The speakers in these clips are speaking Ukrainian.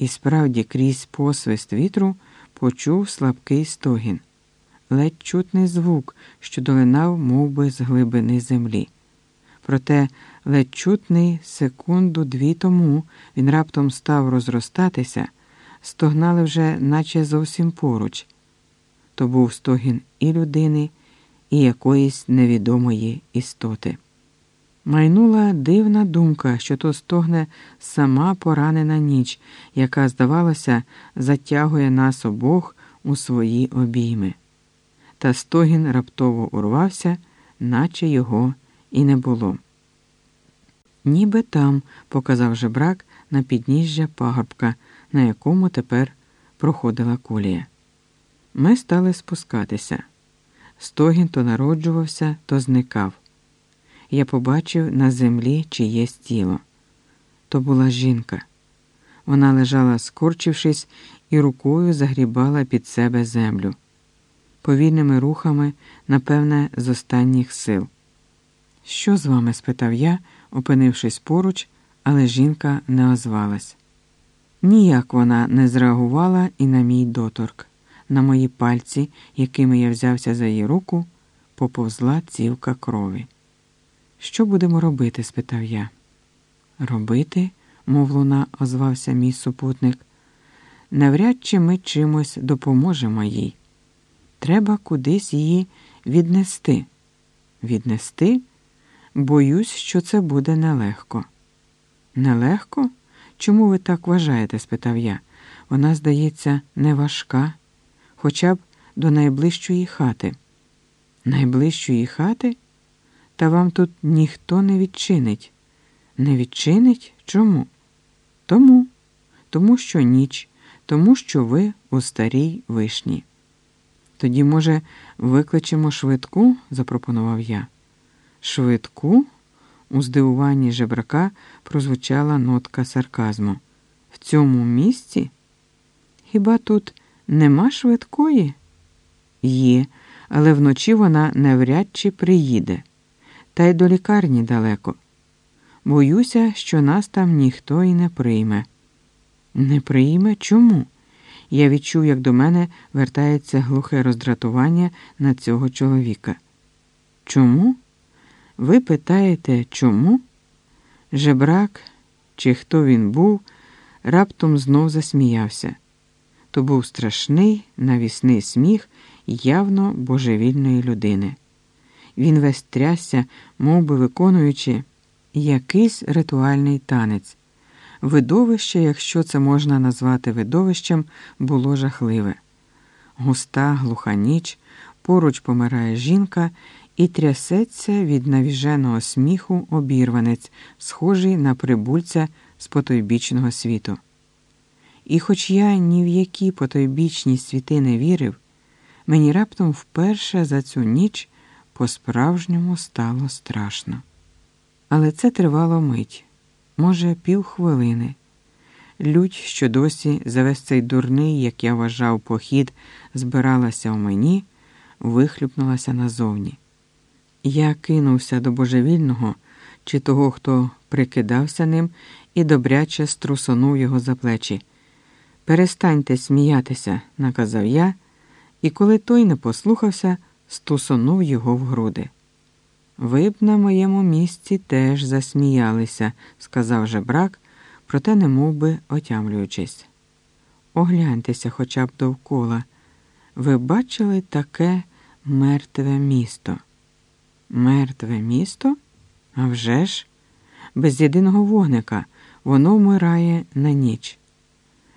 І справді, крізь посвист вітру почув слабкий стогін, ледь чутний звук, що долинав мов би, з глибини землі. Проте ледь чутний секунду дві тому він раптом став розростатися, стогнали вже, наче зовсім поруч. То був стогін і людини, і якоїсь невідомої істоти. Майнула дивна думка, що то стогне сама поранена ніч, яка, здавалося, затягує нас обох у свої обійми. Та стогін раптово урвався, наче його і не було. Ніби там, показав жебрак на підніжжя пагорбка, на якому тепер проходила кулія. Ми стали спускатися. Стогін то народжувався, то зникав. Я побачив на землі чиєсь тіло. То була жінка. Вона лежала, скорчившись, і рукою загрібала під себе землю. Повільними рухами, напевне, з останніх сил. Що з вами? спитав я, опинившись поруч, але жінка не озвалась. Ніяк вона не зреагувала і на мій доторк. На мої пальці, якими я взявся за її руку, поповзла цівка крові. Що будемо робити? спитав я. Робити, мов луна, озвався мій супутник. Навряд чи ми чимось допоможемо їй. Треба кудись її віднести. Віднести? Боюсь, що це буде нелегко. Нелегко? Чому ви так вважаєте? спитав я. Вона, здається, не важка, хоча б до найближчої хати. Найближчої хати? Та вам тут ніхто не відчинить. Не відчинить? Чому? Тому, тому що ніч, тому що ви у старій вишні. Тоді, може, викличемо швидку? запропонував я. Швидку? У здивуванні жебрака прозвучала нотка сарказму. В цьому місці? Хіба тут нема швидкої? Є, але вночі вона навряд чи приїде та й до лікарні далеко. Боюся, що нас там ніхто і не прийме. Не прийме? Чому? Я відчув, як до мене вертається глухе роздратування на цього чоловіка. Чому? Ви питаєте, чому? Жебрак, чи хто він був, раптом знов засміявся. То був страшний навісний сміх явно божевільної людини. Він весь трясся, мов би виконуючи якийсь ритуальний танець. Видовище, якщо це можна назвати видовищем, було жахливе. Густа, глуха ніч, поруч помирає жінка і трясеться від навіженого сміху обірванець, схожий на прибульця з потойбічного світу. І хоч я ні в які потойбічні світи не вірив, мені раптом вперше за цю ніч по-справжньому стало страшно. Але це тривало мить, може, півхвилини. Лють, що досі за весь цей дурний, як я вважав, похід, збиралася у мені, вихлюпнулася назовні. Я кинувся до божевільного чи того, хто прикидався ним, і добряче струсонув його за плечі. Перестаньте сміятися, наказав я, і коли той не послухався, стусонув його в груди. Ви б на моєму місці теж засміялися, сказав жебрак, проте не мов би отямлюючись. Огляньтеся хоча б довкола. Ви бачили таке мертве місто? Мертве місто? А вже ж? без єдиного вогника, воно вмирає на ніч.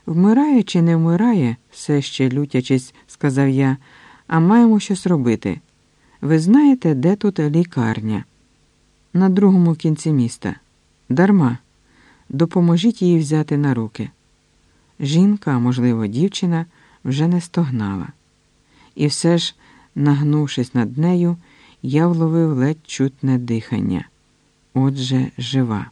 Вмирає чи не вмирає, все ще лютячись, сказав я а маємо щось робити. Ви знаєте, де тут лікарня? На другому кінці міста. Дарма. Допоможіть їй взяти на руки. Жінка, можливо, дівчина, вже не стогнала. І все ж, нагнувшись над нею, я вловив ледь чутне дихання. Отже, жива.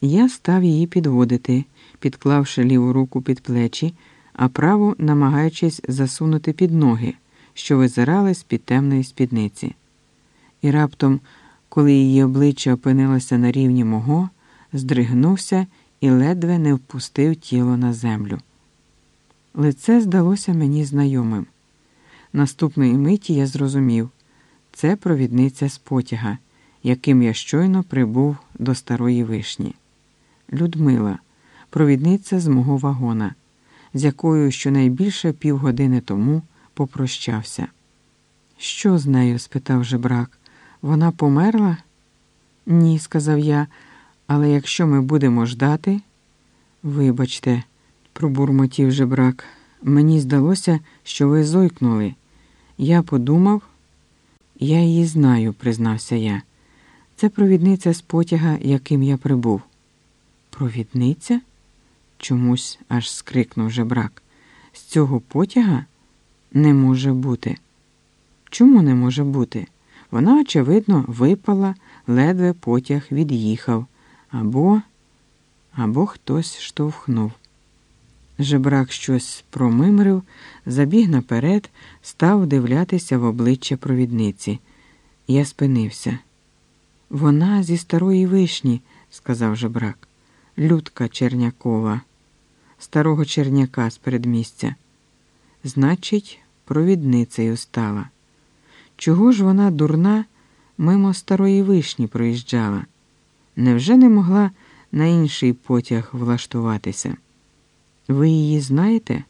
Я став її підводити, підклавши ліву руку під плечі, а праву намагаючись засунути під ноги що визирали з під темної спідниці. І раптом, коли її обличчя опинилося на рівні мого, здригнувся і ледве не впустив тіло на землю. Лице здалося мені знайомим. Наступної миті я зрозумів це провідниця з потяга, яким я щойно прибув до старої вишні. Людмила, провідниця з мого вагона, з якою щонайбільше півгодини тому попрощався. Що з нею? спитав жебрак. Вона померла? Ні, сказав я, але якщо ми будемо ждати. Вибачте, пробурмотів жебрак. Мені здалося, що ви зойкнули. Я подумав, я її знаю, признався я. Це провідниця з потяга, яким я прибув. Провідниця? Чомусь аж скрикнув жебрак. З цього потяга не може бути. Чому не може бути? Вона, очевидно, випала, ледве потяг від'їхав, або або хтось штовхнув. Жебрак щось промимрив, забіг наперед, став дивлятися в обличчя провідниці. Я спинився. Вона зі старої вишні, сказав жебрак. Людка Чернякова, старого черняка з передмістя. Значить, провідницею стала. Чого ж вона дурна мимо старої вишні проїжджала? Невже не могла на інший потяг влаштуватися? Ви її знаєте?